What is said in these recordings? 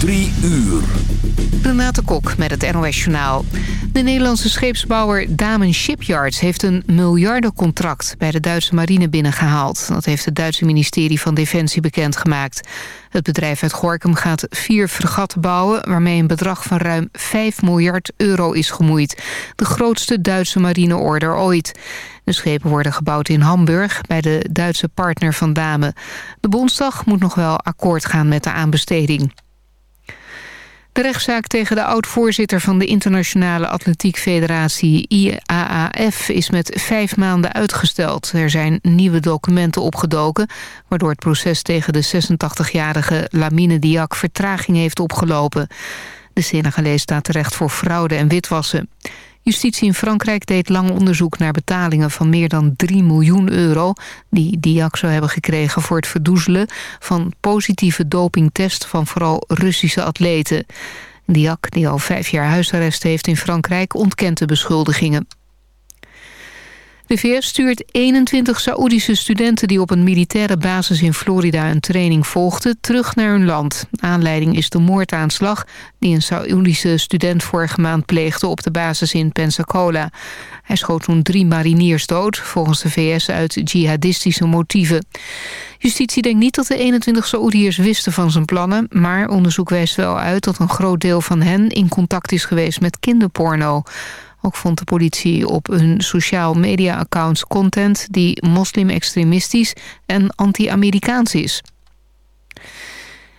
Drie uur. Renate Kok met het NOS Journaal. De Nederlandse scheepsbouwer Damen Shipyards heeft een miljardencontract bij de Duitse marine binnengehaald. Dat heeft het Duitse ministerie van Defensie bekendgemaakt. Het bedrijf uit Gorkum gaat vier fregatten bouwen... waarmee een bedrag van ruim 5 miljard euro is gemoeid. De grootste Duitse marineorder ooit. De schepen worden gebouwd in Hamburg bij de Duitse partner van Damen. De Bondsdag moet nog wel akkoord gaan met de aanbesteding. De rechtszaak tegen de oud-voorzitter van de Internationale Atletiek Federatie IAAF is met vijf maanden uitgesteld. Er zijn nieuwe documenten opgedoken, waardoor het proces tegen de 86-jarige Lamine Diak vertraging heeft opgelopen. De Senegalees staat terecht voor fraude en witwassen. Justitie in Frankrijk deed lang onderzoek naar betalingen van meer dan 3 miljoen euro... die Diak zou hebben gekregen voor het verdoezelen van positieve dopingtest van vooral Russische atleten. Diak, die al vijf jaar huisarrest heeft in Frankrijk, ontkent de beschuldigingen. De VS stuurt 21 Saoedische studenten die op een militaire basis in Florida een training volgden terug naar hun land. Aanleiding is de moordaanslag die een Saoedische student vorige maand pleegde op de basis in Pensacola. Hij schoot toen drie mariniers dood, volgens de VS uit jihadistische motieven. Justitie denkt niet dat de 21 Saoediërs wisten van zijn plannen... maar onderzoek wijst wel uit dat een groot deel van hen in contact is geweest met kinderporno. Ook vond de politie op hun social media accounts content... die moslim-extremistisch en anti-Amerikaans is.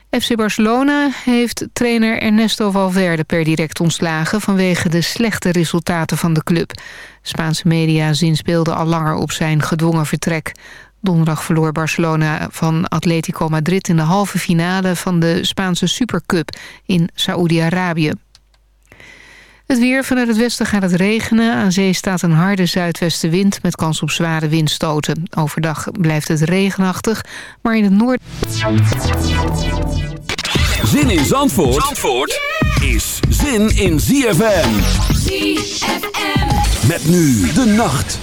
FC Barcelona heeft trainer Ernesto Valverde per direct ontslagen... vanwege de slechte resultaten van de club. Spaanse media zinspeelden al langer op zijn gedwongen vertrek. Donderdag verloor Barcelona van Atletico Madrid... in de halve finale van de Spaanse Supercup in Saoedi-Arabië. Het weer vanuit het westen gaat het regenen. Aan zee staat een harde zuidwestenwind met kans op zware windstoten. Overdag blijft het regenachtig, maar in het noorden... Zin in Zandvoort, Zandvoort is zin in ZFM. ZFM. Met nu de nacht.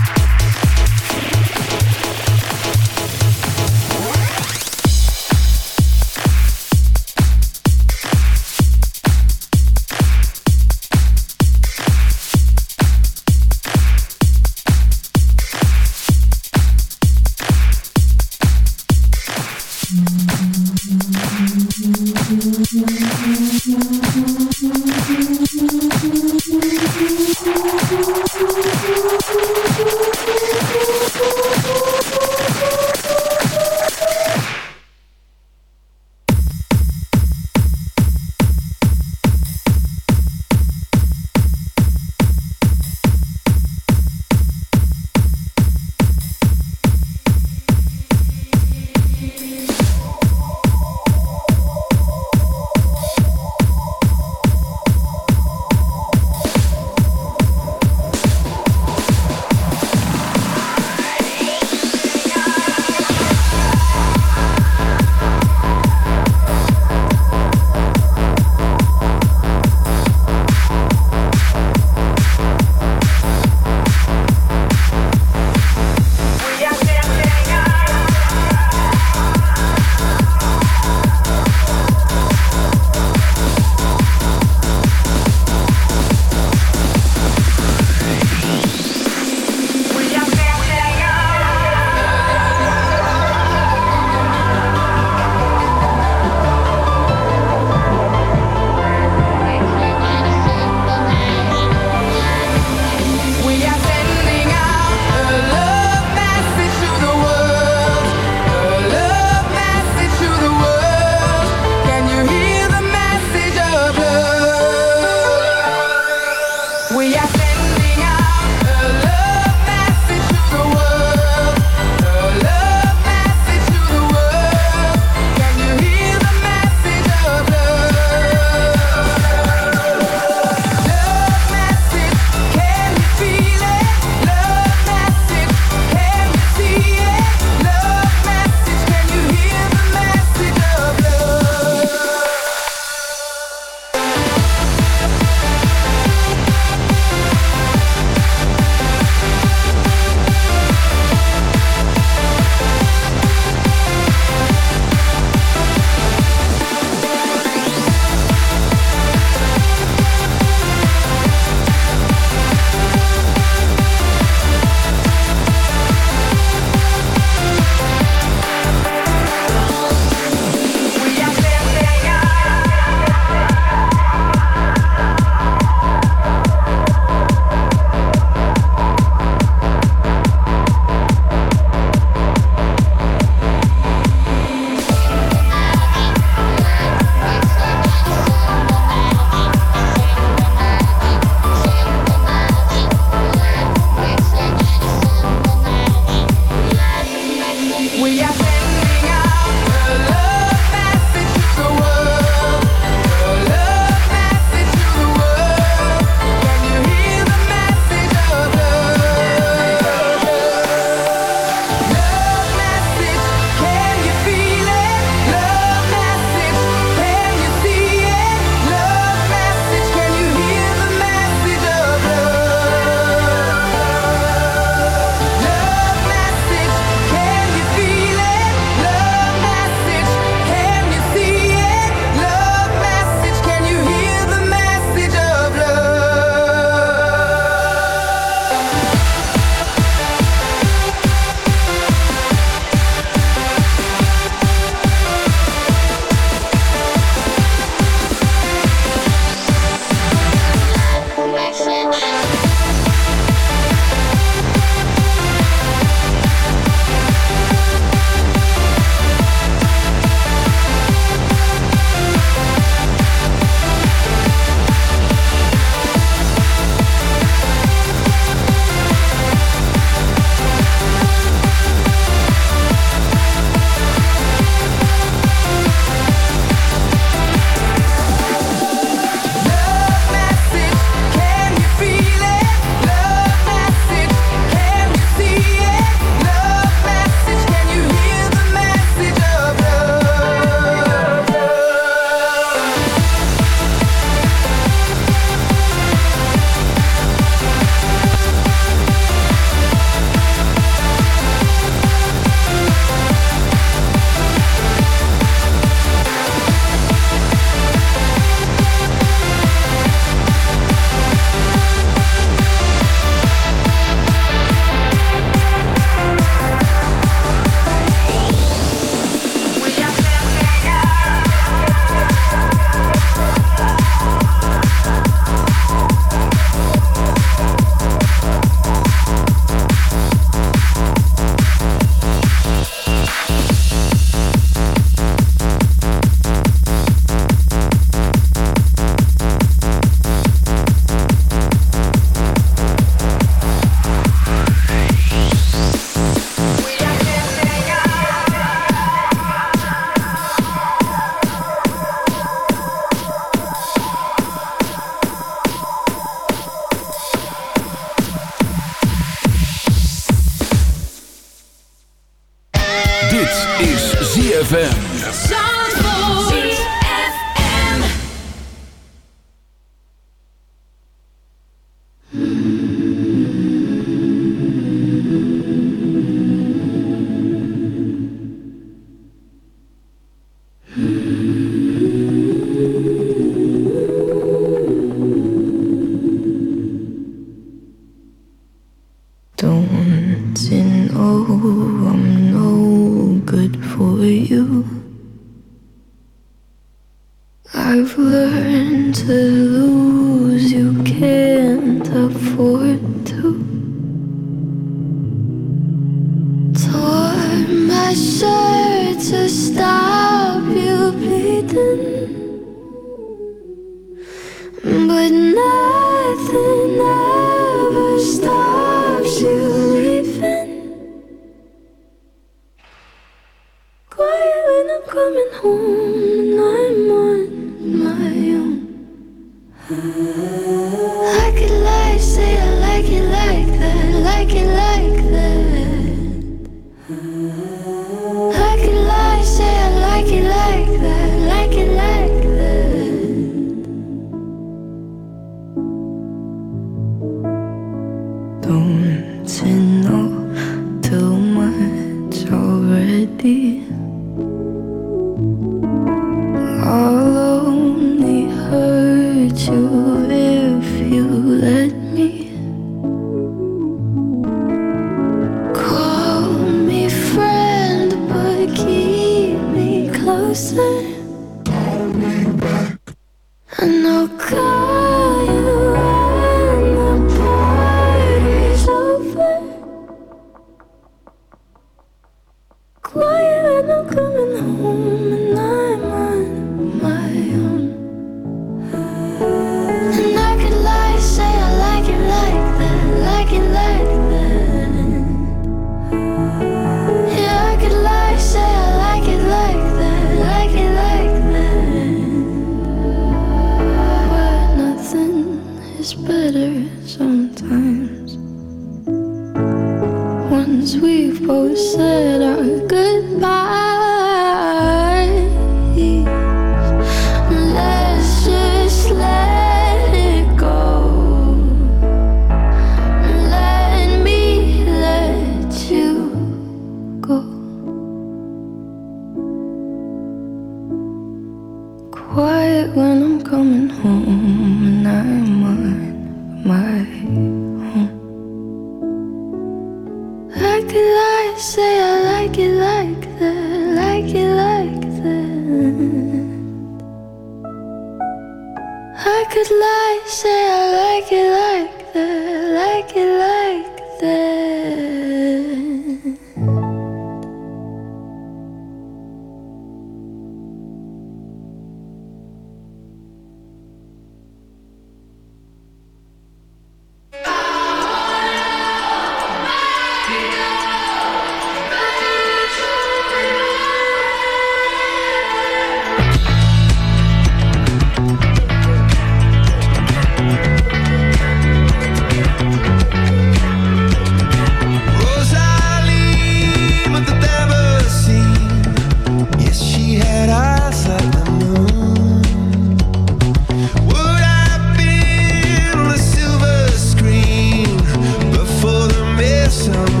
someone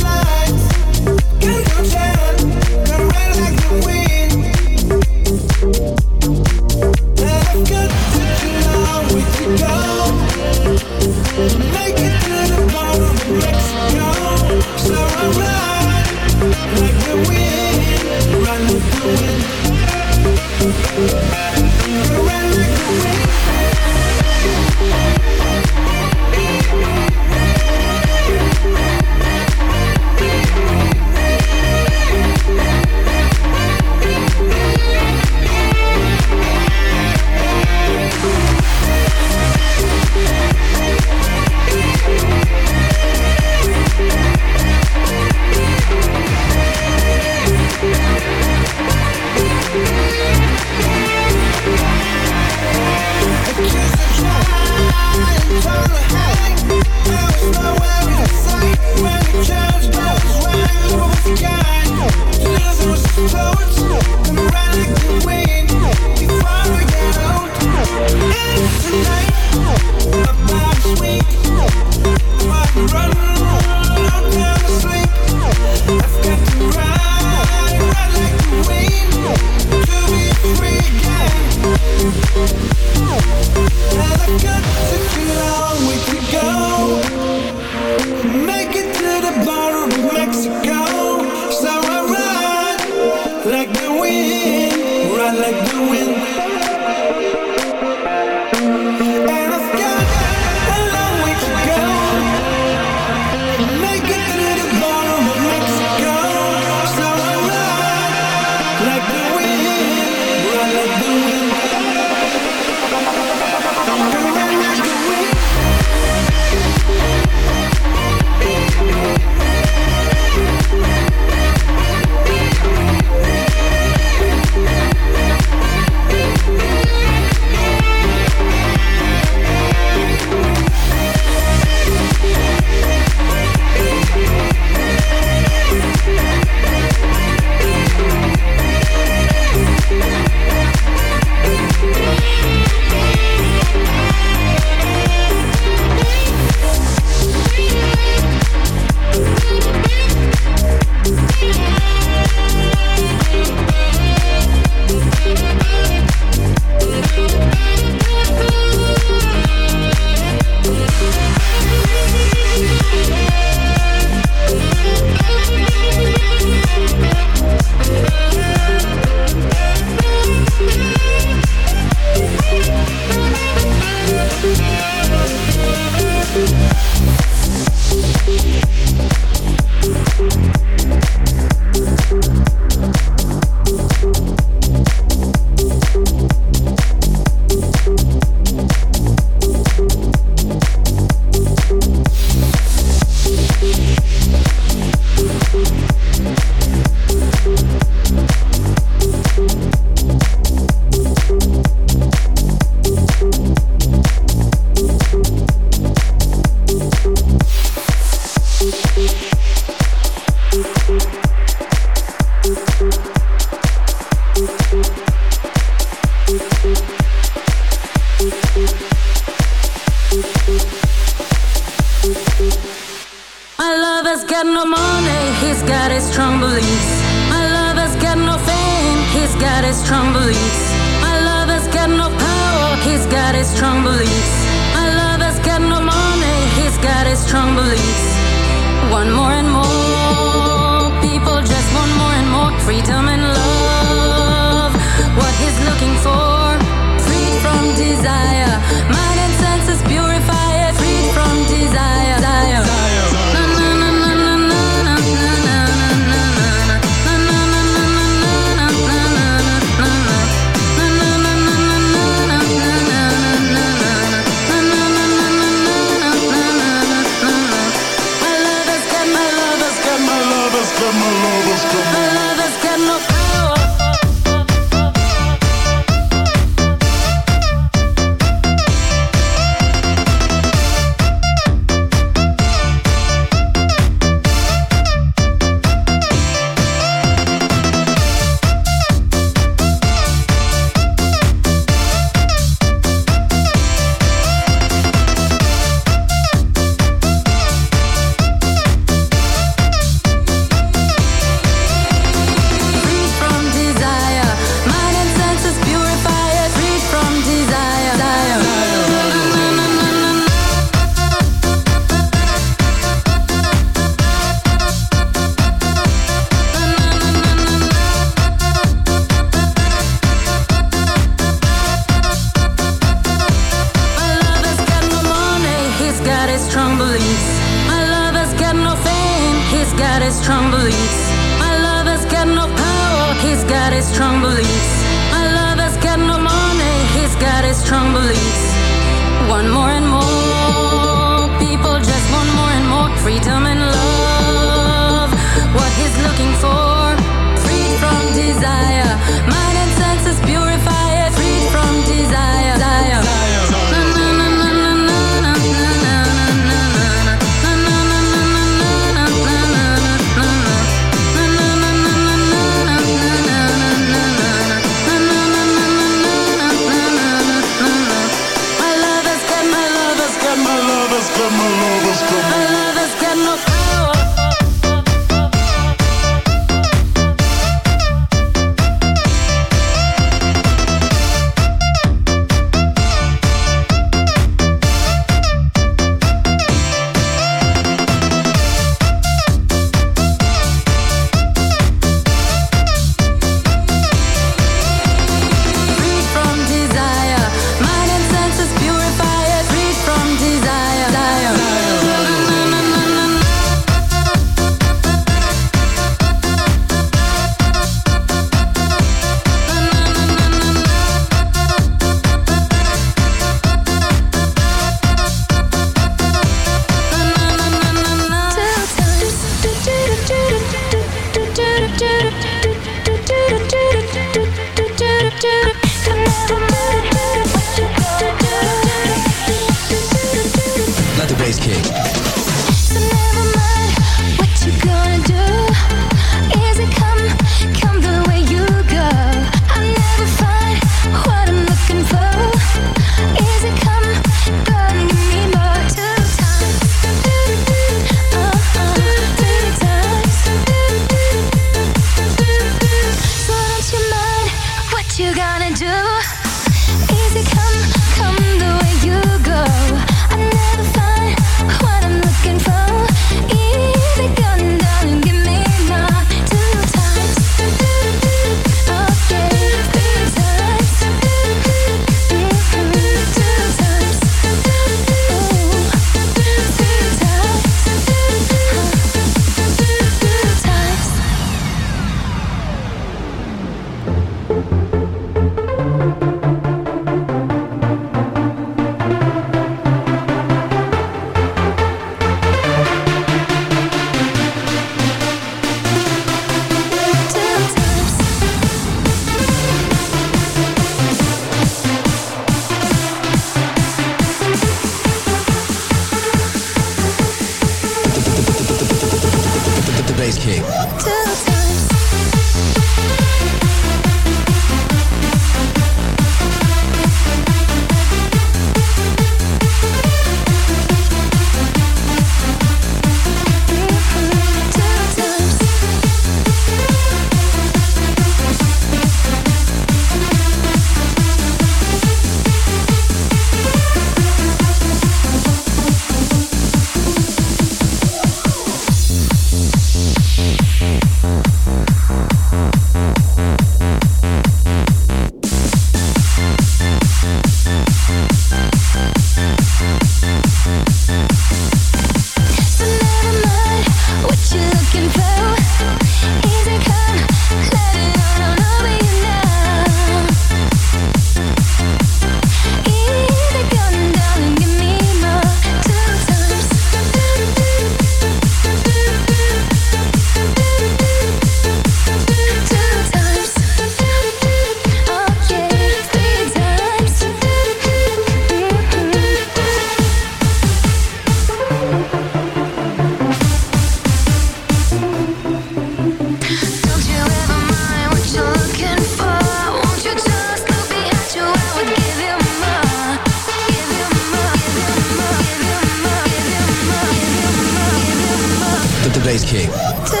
King.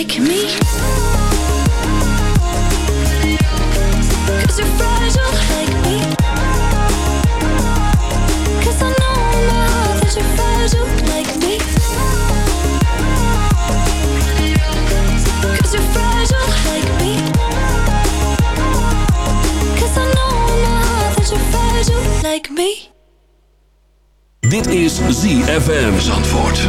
Like me. Cause you're fragile like me. Cause I know in my heart that you're fragile like me. Cause you're fragile like me. Cause I know in my heart that you're fragile like me. Dit is ZFM Zandvoort.